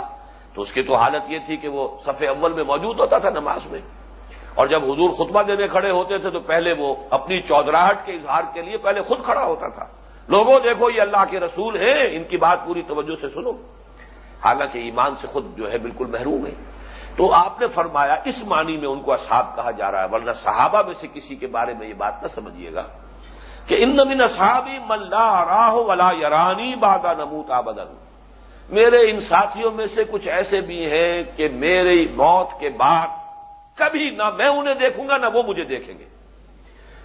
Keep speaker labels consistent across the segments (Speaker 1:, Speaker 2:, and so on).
Speaker 1: تھا۔ تو اس کی تو حالت یہ تھی کہ وہ صفحے اول میں موجود ہوتا تھا نماز میں۔ اور جب حضور خطبہ دینے کھڑے ہوتے تھے تو پہلے وہ اپنی چودراہٹ کے اظہار کے لیے پہلے خود کھڑا ہوتا تھا۔ لوگوں دیکھو یہ اللہ کے رسول ہیں، ان کی بات پوری توجہ سے سنو۔ حالانکہ ایمان سے خود جو ہے بالکل محروم ہے تو آپ نے فرمایا، اس معنی میں ان کو اصحاب کہا جا رہا ہے، ورنہ صحابہ میں سے کسی کے بارے میں یہ بات نہ سمجھیے گا۔ کہ ان نمین اصحابی ملا راہ ولا یرانی بادا نموت آبدن میرے ان ساتھیوں میں سے کچھ ایسے بھی ہیں کہ میری موت کے بعد کبھی نہ میں انہیں دیکھوں گا نہ وہ مجھے دیکھیں گے۔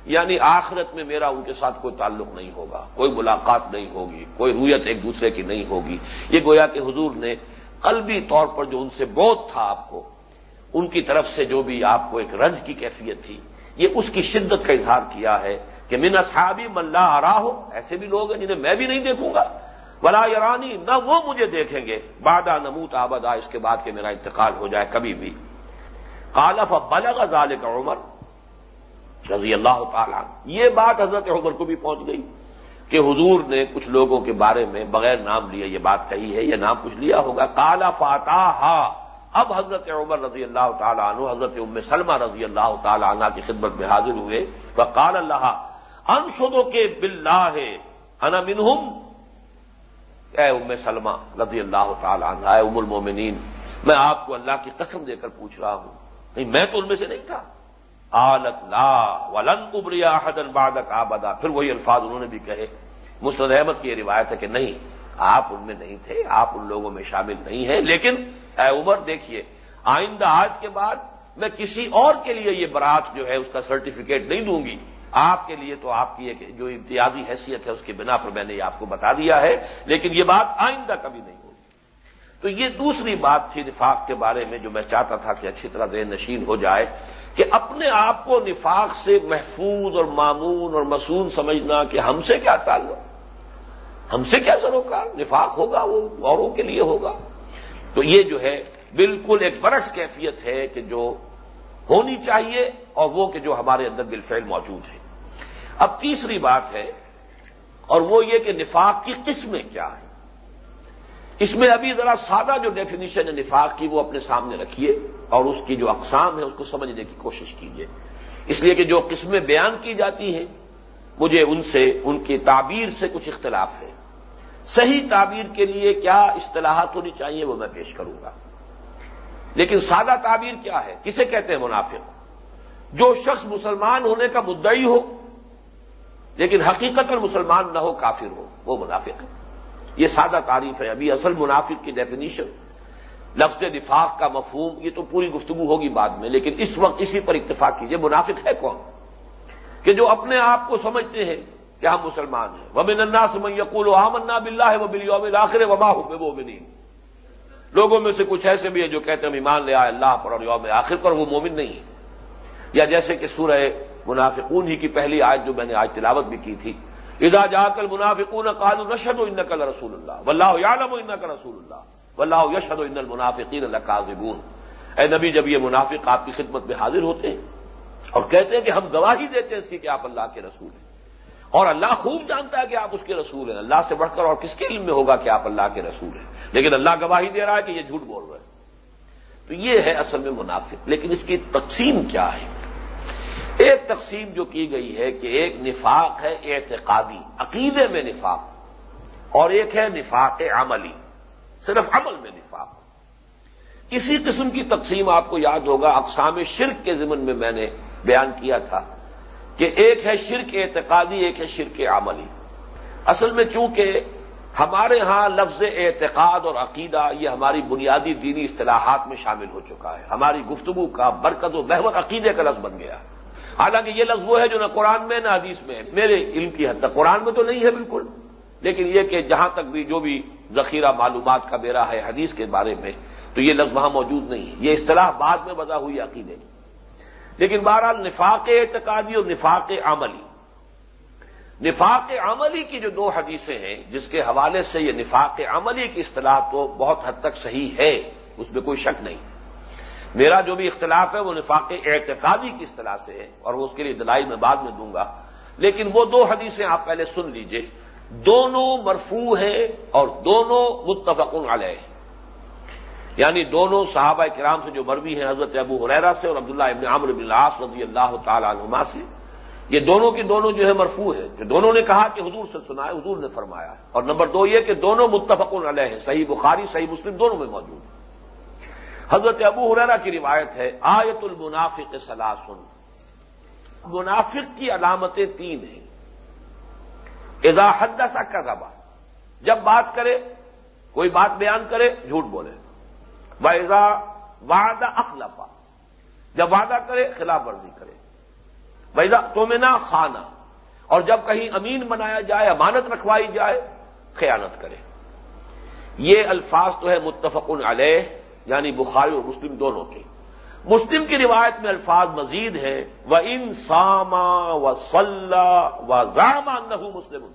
Speaker 1: یعنی آخرت میں میرا ان کے ساتھ کوئی تعلق نہیں ہوگا، کوئی ملاقات نہیں ہوگی، کوئی رویت ایک دوسرے کی نہیں ہوگی۔ یہ گویا کہ حضور نے قلبی طور پر جو ان سے بہت تھا آپ کو، ان کی طرف سے جو بھی آپ کو ایک رنج کی کیفیت تھی، یہ اس کی شدت کا اظہار کیا ہے کہ من اصحابی ملا آ ہو ایسے بھی لوگ ہیں جنہیں میں بھی نہیں دیکھوں گا۔ ولا یرانی، نہ وہ مجھے دیکھیں گے۔ بادہ نموت آبدا اس کے بعد کہ میرا انتقال ہو جائے کبھی بھی۔ کالف بلغ ظال کا عمر رضی اللہ تعالیٰ یہ بات حضرت عمر کو بھی پہنچ گئی کہ حضور نے کچھ لوگوں کے بارے میں بغیر نام لیے یہ بات کہی ہے، یہ نام کچھ لیا ہوگا۔ کالا فاتح اب حضرت عمر رضی اللہ تعالیٰ عنہ، حضرت ام سلمہ رضی اللہ تعالیٰ عنہ کی خدمت میں حاضر ہوئے۔ وہ کال اللہ انشدوں کے بلّہ ہے انا منہم۔ اے ام سلمہ رضی اللہ تعالیٰ عنہ، اے ام المومنین، میں آپ کو اللہ کی قسم دے کر پوچھ رہا ہوں۔ نہیں، میں تو ان میں سے نہیں تھا۔ آلت لا، ولن ابریا حدن بادک آبدا پھر وہی الفاظ انہوں نے بھی کہے۔ مسرد احمد کی یہ روایت ہے کہ نہیں، آپ ان میں نہیں تھے، آپ ان لوگوں میں شامل نہیں ہیں۔ لیکن اے عمر، دیکھیے، آئندہ آج کے بعد میں کسی اور کے لیے یہ برات جو ہے اس کا سرٹیفکیٹ نہیں دوں گی۔ آپ کے لیے تو آپ کی ایک جو امتیازی حیثیت ہے اس کی بنا پر میں نے یہ آپ کو بتا دیا ہے، لیکن یہ بات آئندہ کبھی نہیں ہوگی۔ تو یہ دوسری بات تھی نفاق کے بارے میں جو میں چاہتا تھا کہ اچھی طرح ذہن نشین ہو جائے، کہ اپنے آپ کو نفاق سے محفوظ اور معمون اور مصون سمجھنا کہ ہم سے کیا تعلق؟ ہم سے کیا سروکار؟ نفاق ہوگا وہ اوروں کے لیے ہوگا؟ تو یہ جو ہے بالکل ایک برس کیفیت ہے کہ جو ہونی چاہیے اور وہ کہ جو ہمارے اندر بالفعل موجود ہے۔ اب تیسری بات ہے، اور وہ یہ کہ نفاق کی قسمیں کیا ہیں۔ اس میں ابھی ذرا سادہ جو ڈیفینیشن ہے نفاق کی، وہ اپنے سامنے رکھیے، اور اس کی جو اقسام ہے اس کو سمجھنے کی کوشش کیجیے۔ اس لیے کہ جو قسمیں بیان کی جاتی ہیں، مجھے ان سے، ان کی تعبیر سے کچھ اختلاف ہے۔ صحیح تعبیر کے لیے کیا اصطلاحات ہونی چاہیے، وہ میں پیش کروں گا۔ لیکن سادہ تعبیر کیا ہے؟ کسے کہتے ہیں منافق؟ جو شخص مسلمان ہونے کا مدعی ہو لیکن حقیقت مسلمان نہ ہو، کافر ہو، وہ منافق ہے۔ یہ سادہ تعریف ہے۔ ابھی اصل منافق کی ڈیفینیشن لفظ نفاق کا مفہوم، یہ تو پوری گفتگو ہوگی بعد میں، لیکن اس وقت اسی پر اتفاق کیجیے منافق ہے کون؟ کہ جو اپنے آپ کو سمجھتے ہیں کہ ہم مسلمان ہیں۔ وہ بننا سمن یقول و آمنا بلّہ ہے وہ بلی یوم آخر وبا ہو وہ بنی لوگوں میں سے کچھ ایسے بھی ہیں جو کہتے ہیں ایمان لے آئے اللہ پر اور یوم آخر پر، وہ مومن نہیں ہے یا جیسے کہ سورہ منافقون ہی کی پہلی آیت جو میں نے آج تلاوت بھی کی تھی۔ ادا جا کل منافقون کالو نشد و ان کل رسول اللہ۔ ولہ یالم ان کا رسول اللہ۔ ولہ یشد و ان المنافقین اللہ کازبون اے نبی، جب یہ منافق آپ کی خدمت میں حاضر ہوتے ہیں اور کہتے ہیں کہ ہم گواہی دیتے ہیں اس کی کہ آپ اللہ کے رسول ہیں۔ اور اللہ خوب جانتا ہے کہ آپ اس کے رسول ہیں۔ اللہ سے بڑھ کر اور کس کے علم میں ہوگا کہ آپ اللہ کے رسول ہیں؟ لیکن اللہ گواہی دے رہا ہے کہ یہ جھوٹ بول رہے ہیں تو یہ ہے اصل میں منافق۔ لیکن اس کی تقسیم کیا ہے؟ ایک تقسیم جو کی گئی ہے کہ ایک نفاق ہے اعتقادی، عقیدے میں نفاق، اور ایک ہے نفاق عملی، صرف عمل میں نفاق۔ اسی قسم کی تقسیم آپ کو یاد ہوگا، اقسام شرک کے ضمن میں میں نے بیان کیا تھا کہ ایک ہے شرک اعتقادی، ایک ہے شرک عملی۔ اصل میں چونکہ ہمارے ہاں لفظ اعتقاد اور عقیدہ یہ ہماری بنیادی دینی اصطلاحات میں شامل ہو چکا ہے، ہماری گفتگو کا برکت و محور عقیدے کا لفظ بن گیا۔ ہے حالانکہ یہ لفظ وہ ہے جو نہ قرآن میں نہ حدیث میں میرے علم کی حد تک۔ قرآن میں تو نہیں ہے بالکل۔ لیکن یہ کہ جہاں تک بھی جو بھی ذخیرہ معلومات کا میرا ہے حدیث کے بارے میں، تو یہ لفظ وہاں موجود نہیں ہے۔ یہ اصطلاح بعد میں وضع ہوئی عقیدے۔ لیکن بہرحال نفاق اعتقادی اور نفاق عملی۔ نفاق عملی کی جو دو حدیثیں ہیں، جس کے حوالے سے یہ نفاق عملی کی اصطلاح تو بہت حد تک صحیح ہے، اس میں کوئی شک نہیں۔ میرا جو بھی اختلاف ہے وہ نفاق اعتقادی کی اصطلاح سے ہے اور وہ اس کے لیے دلائی میں بعد میں دوں گا۔ لیکن وہ دو حدیثیں آپ پہلے سن لیجیے۔ دونوں مرفوع ہیں اور دونوں متفق علیہ یعنی دونوں صحابہ کرام سے جو مروی ہیں حضرت ابو حریرا سے اور عبداللہ ابن عامر بن العاص رضی اللہ تعالی عنہما سے، یہ دونوں کی دونوں جو ہے مرفوع ہے کہ دونوں نے کہا کہ حضور سے سنا ہے حضور نے فرمایا۔ ہے اور نمبر دو یہ کہ دونوں متفق علیہ ہیں۔ صحیح بخاری، صحیح مسلم دونوں میں موجود ہیں۔ حضرت ابو حریرا کی روایت ہے، آیت المنافق سلاسن منافق کی علامتیں تین ہیں۔ اضاحد سا کا جب بات کرے، کوئی بات بیان کرے، جھوٹ بولے۔ ویزا وعدہ اخلفا جب وعدہ کرے، خلاف ورزی کرے۔ ویزا تومنا خانہ۔ اور جب کہیں امین بنایا جائے، امانت رکھوائی جائے، خیانت کرے۔ یہ الفاظ تو ہے متفق علیہ۔ یعنی بخاری اور مسلم دونوں کے۔ مسلم کی روایت میں الفاظ مزید ہیں وہ ان ساما و صلاح و زامہ نہ مسلم۔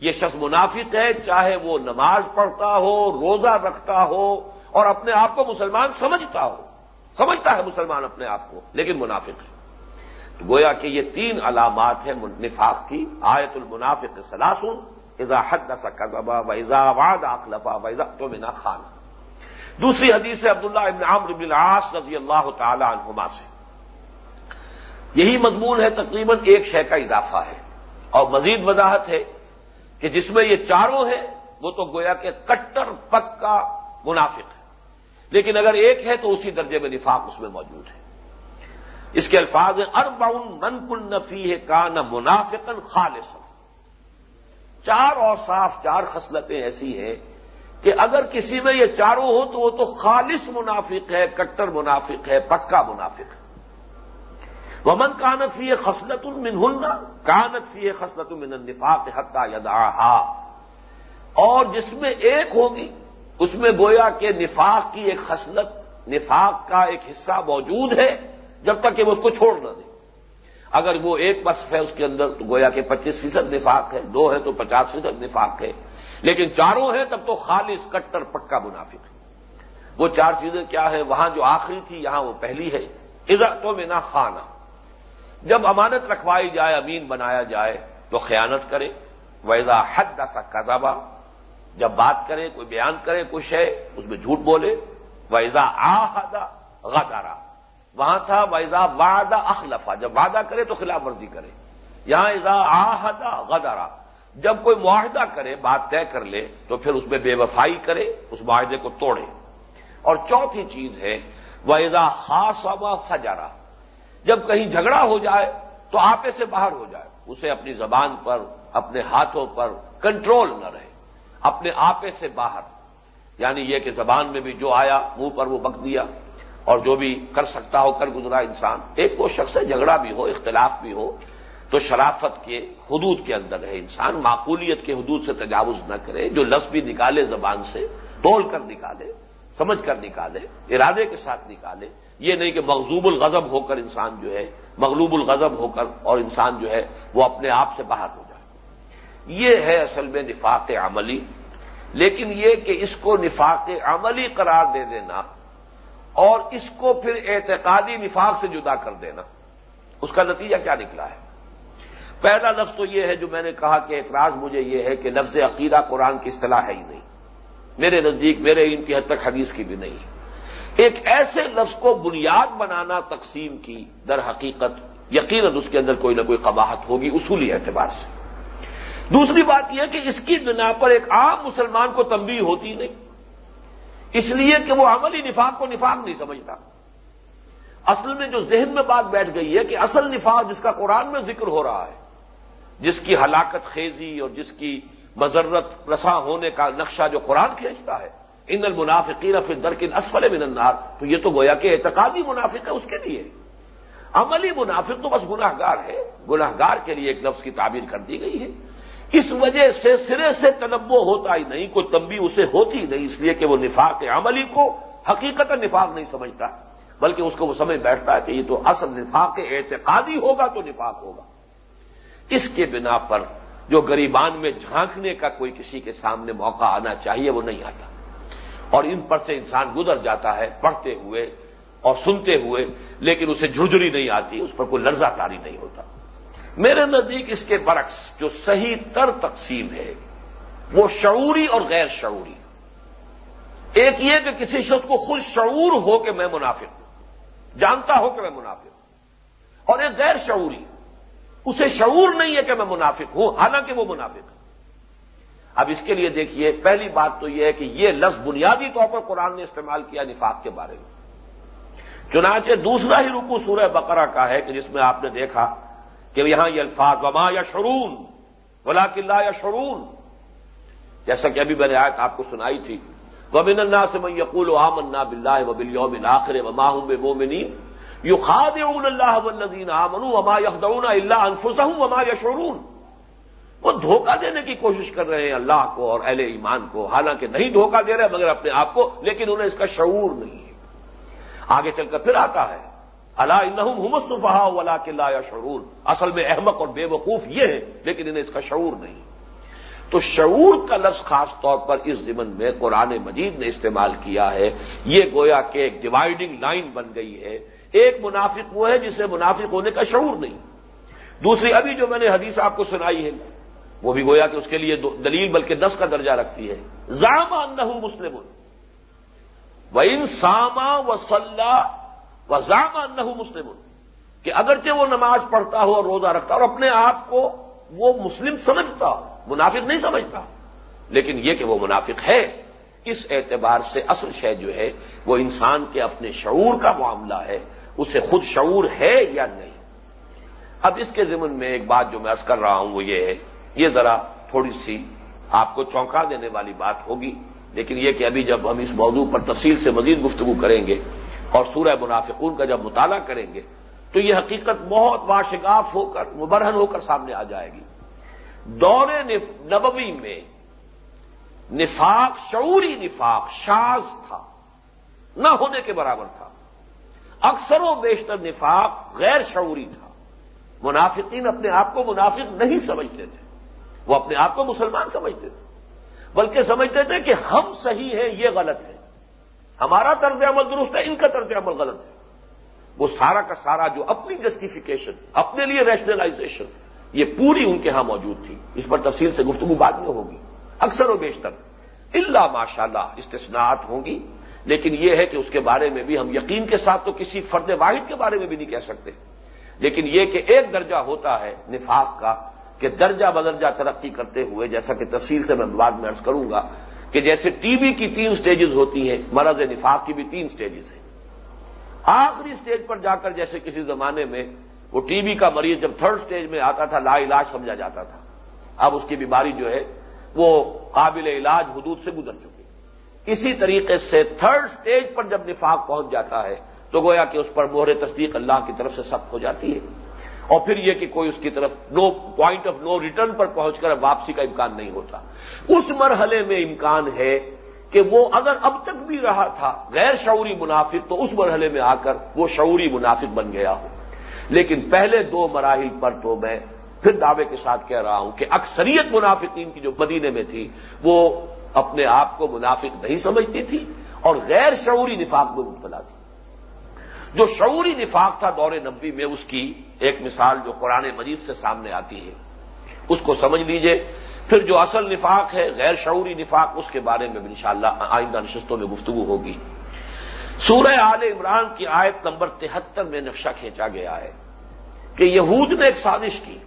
Speaker 1: یہ شخص منافق ہے، چاہے وہ نماز پڑھتا ہو، روزہ رکھتا ہو، اور اپنے آپ کو مسلمان سمجھتا ہو۔ سمجھتا ہے مسلمان اپنے آپ کو، لیکن منافق ہے۔ تو گویا کہ یہ تین علامات ہیں نفاق کی۔ آیت المنافق سلاسن ایزا حد نسا کربا و ایزا واد اخلفا و ایزا تو منا خانہ۔ دوسری حدیث عبداللہ ابن عامر بن العاص رضی اللہ تعالی عنہما سے۔ یہی مضمون ہے، تقریباً ایک شے کا اضافہ ہے۔ اور مزید وضاحت ہے کہ جس میں یہ چاروں ہیں، وہ تو گویا کہ کٹر پکا منافق ہے لیکن اگر ایک ہے تو اسی درجے میں نفاق اس میں موجود ہے۔ اس کے الفاظ ہیں ارباؤن من کل نفی ہے کا نہ منافقن خالص چار اور صاف، چار خصلتیں ایسی ہیں کہ اگر کسی میں یہ چاروں ہو تو وہ تو خالص منافق ہے، کٹر منافق ہے، پکا منافق ہے۔ ومن کانت فی خصلت المن کانت فی خصلت المن النفاق حتہ یدا اور جس میں ایک ہوگی، اس میں گویا کہ نفاق کی ایک خصلت، نفاق کا ایک حصہ موجود ہے، جب تک کہ وہ اس کو چھوڑ نہ دے۔ اگر وہ ایک وصف ہے اس کے اندر، تو گویا کہ پچیس فیصد نفاق ہے، دو ہے تو پچاس فیصد نفاق ہے۔ لیکن چاروں ہیں، تب تو خالص کٹر پکا منافق ہے۔ وہ چار چیزیں کیا ہیں؟ وہاں جو آخری تھی، یہاں وہ پہلی ہے۔ عزتوں میں نہ خانہ۔ جب امانت رکھوائی جائے، امین بنایا جائے، تو خیانت کرے۔ ویزا حد سا قزابہ جب بات کرے، کوئی بیان کرے کچھ ہے اس میں جھوٹ بولے۔ ویزا آہدا غدارا وہاں تھا ویزا وعدہ اخلفا جب وعدہ کرے، تو خلاف ورزی کرے۔ یہاں ایزا آہدا غدارا جب کوئی معاہدہ کرے، بات طے کر لے، تو پھر اس میں بے وفائی کرے، اس معاہدے کو توڑے۔ اور چوتھی چیز ہے ویزا خاص فجارا جب کہیں جھگڑا ہو جائے، تو آپے سے باہر ہو جائے۔ اسے اپنی زبان پر، اپنے ہاتھوں پر کنٹرول نہ رہے۔ اپنے آپے سے باہر۔ یعنی یہ کہ زبان میں بھی جو آیا، منہ پر وہ بک دیا۔ اور جو بھی کر سکتا ہو، کر گزرا انسان۔ ایک وہ شخص ہے، جھگڑا بھی ہو، اختلاف بھی ہو۔ تو شرافت کے حدود کے اندر ہے انسان، معقولیت کے حدود سے تجاوز نہ کرے، جو لفظ بھی نکالے زبان سے، تول کر نکالے، سمجھ کر نکالے، ارادے کے ساتھ نکالے، یہ نہیں کہ مغزوب الغضب ہو کر انسان جو ہے، مغلوب الغضب ہو کر اور انسان جو ہے وہ اپنے آپ سے باہر ہو جائے۔ یہ ہے اصل میں نفاق عملی۔ لیکن یہ کہ اس کو نفاق عملی قرار دے دینا اور اس کو پھر اعتقادی نفاق سے جدا کر دینا، اس کا نتیجہ کیا نکلا ہے؟ پہلا لفظ تو یہ ہے جو میں نے کہا کہ اعتراض مجھے یہ ہے کہ لفظ عقیدہ قرآن کی اصطلاح ہے ہی نہیں۔ میرے نزدیک، میرے ان کی حد تک حدیث کی بھی نہیں۔ ایک ایسے لفظ کو بنیاد بنانا تقسیم کی در حقیقت یقیناً اس کے اندر کوئی نہ کوئی قباحت ہوگی اصولی اعتبار سے۔ دوسری بات یہ کہ اس کی بنا پر ایک عام مسلمان کو تنبیہ ہوتی نہیں۔ اس لیے کہ وہ عملی نفاق کو نفاق نہیں سمجھتا۔ اصل میں جو ذہن میں بات بیٹھ گئی ہے کہ اصل نفاق جس کا قرآن میں ذکر ہو رہا ہے جس کی ہلاکت خیزی اور جس کی مذرت رساں ہونے کا نقشہ جو قرآن کھینچتا ہے، ان المنافقین فی درکن اسفل من النار، تو یہ تو گویا کہ اعتقادی منافق ہے اس کے لیے۔ عملی منافق تو بس گناہ گار ہے گناہ گار کے لیے ایک لفظ کی تعبیر کر دی گئی ہے۔ اس وجہ سے سرے سے تنوع ہوتا ہی نہیں، کوئی تنبی اسے ہوتی نہیں، اس لیے کہ وہ نفاق عملی کو حقیقت نفاق نہیں سمجھتا، بلکہ اس کو وہ سمجھ بیٹھتا ہے کہ یہ تو اصل نفاق اعتقادی ہوگا تو نفاق ہوگا۔ اس کے بنا پر جو گریبان میں جھانکنے کا کوئی کسی کے سامنے موقع آنا چاہیے، وہ نہیں آتا۔ اور ان پر سے انسان گزر جاتا ہے پڑھتے ہوئے اور سنتے ہوئے، لیکن اسے جھجری نہیں آتی، اس پر کوئی لرزہ تاری نہیں ہوتا۔ میرے نزدیک اس کے برعکس جو صحیح تر تقسیم ہے، وہ شعوری اور غیر شعوری۔ ایک یہ کہ کسی شخص کو خود شعور ہو کہ میں منافق ہوں، جانتا ہو کہ میں منافق ہوں، اور ایک غیر شعوری۔ اسے شعور نہیں ہے کہ میں منافق ہوں، حالانکہ وہ منافق ہے۔ اب اس کے لیے دیکھیے، پہلی بات تو یہ ہے کہ یہ لفظ بنیادی طور پر قرآن نے استعمال کیا نفاق کے بارے میں۔ چنانچہ دوسرا ہی رکو سورہ بقرہ کا ہے کہ جس میں آپ نے دیکھا کہ یہاں یہ الفاظ، وما یا شرون ولا قلعہ یا شرون جیسا کہ ابھی میں نے آیت آپ کو سنائی تھی۔ وبن اللہ سے میں یقول و آمنا بلّہ و بلیوم آخر وما ہوں بے مومنی یو خاد اللہ ولدین آمن وما یخدون اللہ انفسہم وما یشعرون۔ وہ دھوکہ دینے کی کوشش کر رہے ہیں اللہ کو اور اہل ایمان کو۔ حالانکہ نہیں دھوکہ دے رہے مگر اپنے آپ کو، لیکن انہیں اس کا شعور نہیں ہے۔ آگے چل کر پھر آتا ہے۔ اللہ انہم صفحا ولا قلعہ یا شعور اصل میں احمق اور بے وقوف یہ ہے لیکن انہیں اس کا شعور نہیں۔ تو شعور کا لفظ خاص طور پر اس زمن میں قرآن مجید نے استعمال کیا ہے۔ یہ گویا کہ ایک ڈیوائڈنگ لائن بن گئی ہے۔ ایک منافق وہ ہے جسے منافق ہونے کا شعور نہیں۔ دوسری ابھی جو میں نے حدیث آپ کو سنائی ہے، وہ بھی گویا کہ اس کے لیے دلیل بلکہ دس کا درجہ رکھتی ہے۔ زام نہ مسلم و ان ساما و صلاح و زام نہ مسلم کہ اگرچہ وہ نماز پڑھتا ہو اور روزہ رکھتا اور اپنے آپ کو وہ مسلم سمجھتا منافق نہیں سمجھتا، لیکن یہ کہ وہ منافق ہے، اس اعتبار سے اصل شے جو ہے، وہ انسان کے اپنے شعور کا معاملہ ہے۔ اسے خود شعور ہے یا نہیں؟ اب اس کے ضمن میں ایک بات جو میں ارض کر رہا ہوں وہ یہ ہے، یہ ذرا تھوڑی سی آپ کو چونکا دینے والی بات ہوگی، لیکن یہ کہ ابھی جب ہم اس موضوع پر تفصیل سے مزید گفتگو کریں گے اور سورہ منافقون کا جب مطالعہ کریں گے، تو یہ حقیقت بہت واشگاف ہو کر، مبرہن ہو کر سامنے آ جائے گی۔ دور نبوی میں نفاق، شعوری نفاق شاز تھا، نہ ہونے کے برابر تھا۔ اکثر و بیشتر نفاق غیر شعوری تھا۔ منافقین اپنے آپ کو منافق نہیں سمجھتے تھے۔ وہ اپنے آپ کو مسلمان سمجھتے تھے۔ بلکہ سمجھتے تھے کہ ہم صحیح ہیں، یہ غلط ہے۔ ہمارا طرز عمل درست ہے، ان کا طرز عمل غلط ہے۔ وہ سارا کا سارا جو اپنی جسٹیفیکیشن اپنے لیے ریشنلائزیشن یہ پوری ان کے ہاں موجود تھی۔ اس پر تفصیل سے گفتگو بعد میں ہوگی۔ اکثر و بیشتر۔ اللہ ماشاء اللہ استثناءات ہوں گی۔ لیکن یہ ہے کہ اس کے بارے میں بھی ہم یقین کے ساتھ تو کسی فرد واحد کے بارے میں بھی نہیں کہہ سکتے۔ لیکن یہ کہ ایک درجہ ہوتا ہے نفاق کا کہ درجہ بدرجہ ترقی کرتے ہوئے، جیسا کہ تفصیل سے میں بعد میں ارض کروں گا کہ جیسے ٹی بی کی تین سٹیجز ہوتی ہیں، مرض نفاق کی بھی تین سٹیجز ہیں۔ آخری سٹیج پر جا کر جیسے کسی زمانے میں وہ ٹی بی کا مریض جب تھرڈ سٹیج میں آتا تھا، لا علاج سمجھا جاتا تھا۔ اب اس کی بیماری جو ہے، وہ قابل علاج حدود سے گزر چکی۔ اسی طریقے سے تھرڈ سٹیج پر جب نفاق پہنچ جاتا ہے، تو گویا کہ اس پر مہر تصدیق اللہ کی طرف سے سخت ہو جاتی ہے۔ اور پھر یہ کہ کوئی اس کی طرف no point of no return پر پہنچ کر واپسی کا امکان نہیں ہوتا۔ اس مرحلے میں امکان ہے کہ وہ اگر اب تک بھی رہا تھا غیر شعوری منافق، تو اس مرحلے میں آ کر وہ شعوری منافق بن گیا ہو۔ لیکن پہلے دو مراحل پر تو میں پھر دعوے کے ساتھ کہہ رہا ہوں کہ اکثریت منافقین کی جو مدینے میں تھی، وہ اپنے آپ کو منافق نہیں سمجھتی تھی اور غیر شعوری نفاق میں مبتلا تھی۔ جو شعوری نفاق تھا دور نبی میں، اس کی ایک مثال جو قرآن مجید سے سامنے آتی ہے۔ اس کو سمجھ لیجیے۔ پھر جو اصل نفاق ہے، غیر شعوری نفاق، اس کے بارے میں انشاءاللہ آئندہ نشستوں میں گفتگو ہوگی۔ سورہ آل عمران کی آیت نمبر تہتر میں نقشہ کھینچا گیا ہے کہ یہود نے ایک سازش کی۔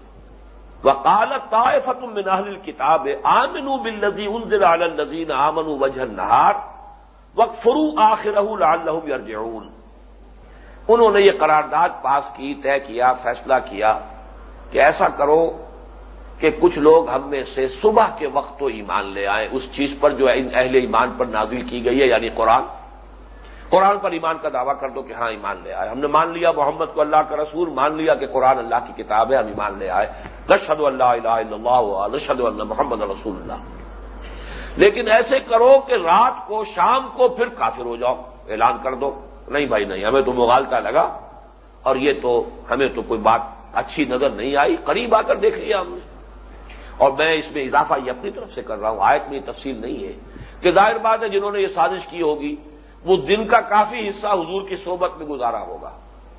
Speaker 1: وکالت طائفت من اہل کتاب آمن بل انزل علی النزین آمن وجہ نہار وق فرو آخر یرجعون انہوں نے یہ قرارداد پاس کی، طے کیا، فیصلہ کیا کہ ایسا کرو کہ کچھ لوگ ہم میں سے صبح کے وقت تو ایمان لے آئیں۔ اس چیز پر جو اہل ایمان پر نازل کی گئی ہے یعنی قرآن۔ قرآن پر ایمان کا دعویٰ کر دو کہ ہاں ایمان لے آئے۔ ہم نے مان لیا، محمد کو اللہ کا رسول مان لیا کہ قرآن اللہ کی کتاب ہے، ہم ایمان لے آئے۔ رشد اللہ الہ اللہ رشد اللہ محمد رسول اللہ۔ لیکن ایسے کرو کہ رات کو شام کو پھر کافر ہو جاؤ، اعلان کر دو، نہیں بھائی، نہیں، ہمیں تو مغالتا لگا۔ اور یہ تو ہمیں تو کوئی بات اچھی نظر نہیں آئی، قریب آ کر دیکھ لیا ہم نے۔ اور میں اس میں اضافہ یہ اپنی طرف سے کر رہا ہوں، آیت میں یہ تفصیل نہیں ہے کہ ظاہر بات ہے جنہوں نے یہ سازش کی ہوگی، وہ دن کا کافی حصہ حضور کی صحبت میں گزارا ہوگا۔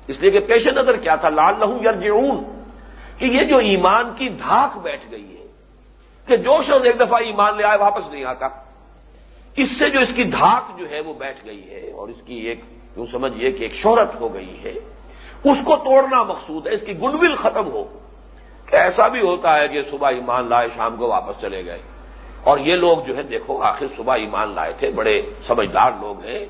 Speaker 1: اس لیے کہ پیش نظر کیا تھا لال لہوں یرجعون۔ کہ یہ جو ایمان کی دھاک بیٹھ گئی ہے کہ جو شخص ایک دفعہ ایمان لے آئے واپس نہیں آتا، اس سے جو اس کی دھاک جو ہے وہ بیٹھ گئی ہے اور اس کی ایک، یوں سمجھیے کہ ایک شہرت ہو گئی ہے، اس کو توڑنا مقصود ہے، اس کی گڈ ول ختم ہو۔ کہ ایسا بھی ہوتا ہے کہ صبح ایمان لائے، شام کو واپس چلے گئے۔ اور یہ لوگ جو ہے، دیکھو، آخر صبح ایمان لائے تھے، بڑے سمجھدار لوگ ہیں۔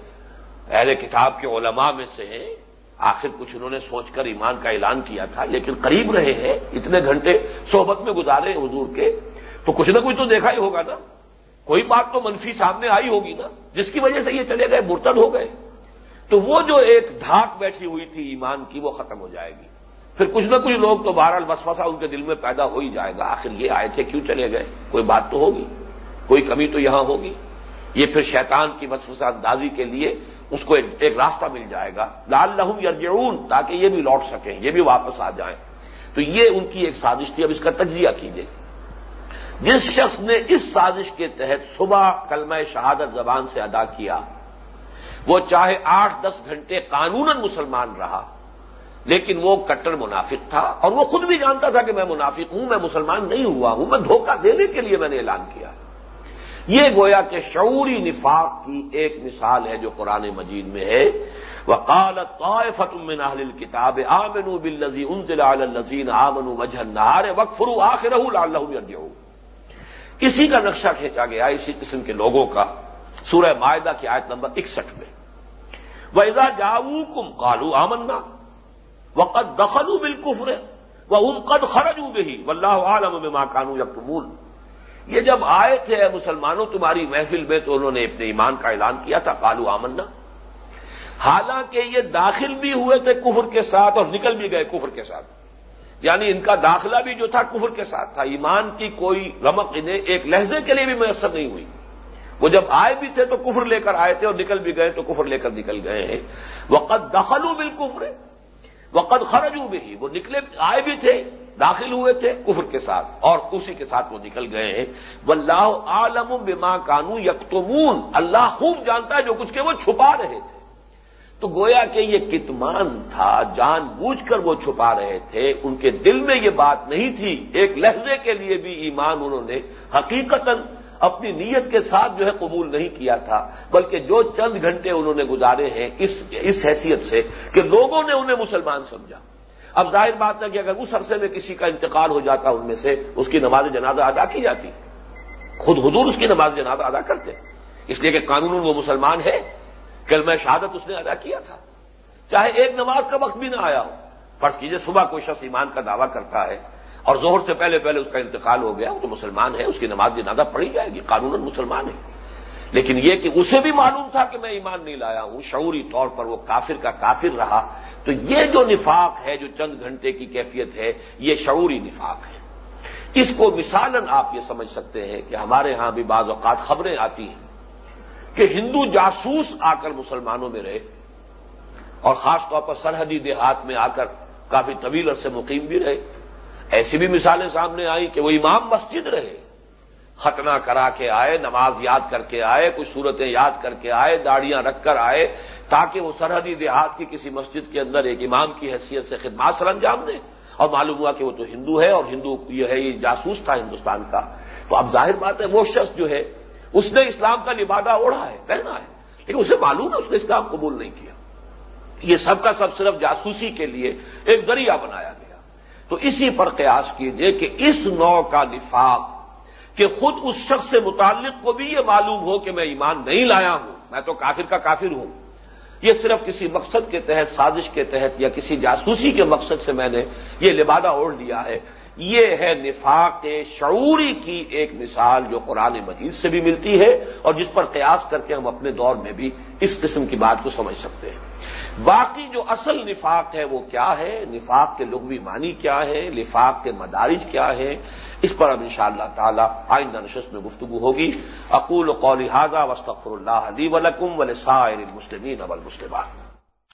Speaker 1: اہل کتاب کے علماء میں سے ہیں۔ آخر کچھ انہوں نے سوچ کر ایمان کا اعلان کیا تھا، لیکن قریب رہے ہیں، اتنے گھنٹے صحبت میں گزارے حضور کے، تو کچھ نہ کچھ تو دیکھا ہی ہوگا نا۔ کوئی بات تو منفی سامنے آئی ہوگی نا، جس کی وجہ سے یہ چلے گئے، مرتد ہو گئے۔ تو وہ جو ایک دھاک بیٹھی ہوئی تھی ایمان کی، وہ ختم ہو جائے گی۔ پھر کچھ نہ کچھ لوگ تو بہرحال وسوسہ ان کے دل میں پیدا ہو ہی جائے گا۔ آخر یہ آئے تھے، کیوں چلے گئے؟ کوئی بات تو ہوگی۔ کوئی کمی تو یہاں ہوگی۔ یہ پھر شیطان کی وسوسہ اندازی کے لیے اس کو ایک راستہ مل جائے گا۔ لال لہم یرجعون، تاکہ یہ بھی لوٹ سکیں، یہ بھی واپس آ جائیں۔ تو یہ ان کی ایک سازش تھی، اب اس کا تجزیہ کیجیے جس شخص نے اس سازش کے تحت صبح کلمہ شہادت زبان سے ادا کیا، وہ چاہے آٹھ دس گھنٹے قانون مسلمان رہا، لیکن وہ کٹر منافق تھا اور وہ خود بھی جانتا تھا کہ میں منافق ہوں، میں مسلمان نہیں ہوا ہوں، میں دھوکہ دینے کے لیے میں نے اعلان کیا۔ یہ گویا کہ شعوری نفاق کی ایک مثال ہے جو قرآن مجید میں ہے۔ وقالت من اہل الكتاب آمنوا بالذی انزل على الذین آمنوا وجه النهار واکفروا آخره لعلهم يرجعون۔ اسی کا نقشہ کھینچا گیا اسی قسم کے لوگوں کا سورہ معاہدہ کی آیت نمبر اکسٹھ میں۔ وَإِذَا جَاءُوكُمْ قَالُوا آمَنَّا وَقَدْ دَخَلُوا بِالْكُفْرِ وَهُمْ قَدْ خَرَجُوا بِهِ وَاللَّهُ عَالَمُ بِمَا كَانُوا يَكْتُمُونَ۔ یہ جب آئے تھے مسلمانوں تمہاری محفل میں تو انہوں نے اپنے ایمان کا اعلان کیا تھا کالو آمنا۔ حالانکہ یہ داخل بھی ہوئے تھے کفر کے ساتھ اور نکل بھی گئے کفر کے ساتھ۔ یعنی ان کا داخلہ بھی جو تھا کفر کے ساتھ تھا۔ ایمان کی کوئی رمق انہیں ایک لہجے کے لیے بھی میسر نہیں ہوئی۔ وہ جب آئے بھی تھے تو کفر لے کر آئے تھے اور نکل بھی گئے تو کفر لے کر نکل گئے ہیں۔ وقت دخلو بالکفر وقت خرجو بھی وہ نکلے، آئے بھی تھے۔ داخل ہوئے تھے کفر کے ساتھ اور اسی کے ساتھ وہ نکل گئے۔ ہیں واللہ عالم بما کانو یکتمون۔ اللہ خوب جانتا ہے جو کچھ کہ وہ چھپا رہے تھے۔ تو گویا کہ یہ کتمان تھا، جان بوجھ کر وہ چھپا رہے تھے۔ ان کے دل میں یہ بات نہیں تھی۔ ایک لہجے کے لیے بھی ایمان انہوں نے حقیقت اپنی نیت کے ساتھ جو ہے قبول نہیں کیا تھا، بلکہ جو چند گھنٹے انہوں نے گزارے ہیں اس اس حیثیت سے کہ لوگوں نے انہیں مسلمان سمجھا۔ اب ظاہر بات ہے کہ اگر اس عرصے میں کسی کا انتقال ہو جاتا ان میں سے، اس کی نماز جنازہ ادا کی جاتی۔ خود حضور اس کی نماز جنازہ ادا کرتے۔ اس لیے کہ قانون وہ مسلمان ہے کل میں شہادت اس نے ادا کیا تھا۔ چاہے ایک نماز کا وقت بھی نہ آیا ہو۔ فرض کیجیے صبح کوئی شخص ایمان کا دعویٰ کرتا ہے اور زہر سے پہلے پہلے اس کا انتقال ہو گیا، وہ تو مسلمان ہے، اس کی نماز جنازہ پڑھی جائے گی قانون مسلمان ہے۔ لیکن یہ کہ اسے بھی معلوم تھا کہ میں ایمان نہیں لایا ہوں، شعوری طور پر وہ کافر کا کافر رہا۔ تو یہ جو نفاق ہے، جو چند گھنٹے کی کیفیت ہے، یہ شعوری نفاق ہے۔ اس کو مثالن آپ یہ سمجھ سکتے ہیں کہ ہمارے ہاں بھی بعض اوقات خبریں آتی ہیں کہ ہندو جاسوس آ کر مسلمانوں میں رہے اور خاص طور پر سرحدی دیہات میں آ کر کافی طویل عرصے مقیم بھی رہے۔ ایسی بھی مثالیں سامنے آئی کہ وہ امام مسجد رہے۔ ختنہ کرا کے آئے، نماز یاد کر کے آئے، کچھ صورتیں یاد کر کے آئے، داڑیاں رکھ کر آئے، تاکہ وہ سرحدی دیہات کی کسی مسجد کے اندر ایک امام کی حیثیت سے خدمات سر انجام دیں اور معلوم ہوا کہ وہ تو ہندو ہے اور ہندو یہ ہے، یہ جاسوس تھا ہندوستان کا۔ تو اب ظاہر بات ہے، وہ شخص جو ہے، اس نے اسلام کا لبادہ اوڑھا ہے، پہنا ہے، لیکن اسے معلوم ہے اس نے اسلام قبول نہیں کیا۔ یہ سب کا سب صرف جاسوسی کے لیے ایک ذریعہ بنایا گیا۔ تو اسی پر قیاس کیجیے کہ اس نو کا نفاق کہ خود اس شخص سے متعلق کو بھی یہ معلوم ہو کہ میں ایمان نہیں لایا ہوں۔ میں تو کافر کا کافر ہوں۔ یہ صرف کسی مقصد کے تحت، سازش کے تحت یا کسی جاسوسی کے مقصد سے میں نے یہ لبادہ اوڑھ لیا ہے۔ یہ ہے نفاق شعوری کی ایک مثال جو قرآن مجید سے بھی ملتی ہے اور جس پر قیاس کر کے ہم اپنے دور میں بھی اس قسم کی بات کو سمجھ سکتے ہیں۔ باقی جو اصل نفاق ہے وہ کیا ہے؟ نفاق کے لغوی معنی کیا ہے؟ نفاق کے مدارج کیا ہے اس پر اب ان شاء اللہ تعالی آئندہ نشست میں گفتگو ہوگی۔ اقول قول حاضہ وسطر اللہ علی ولکم ولسائر المسلمین والمسلمات۔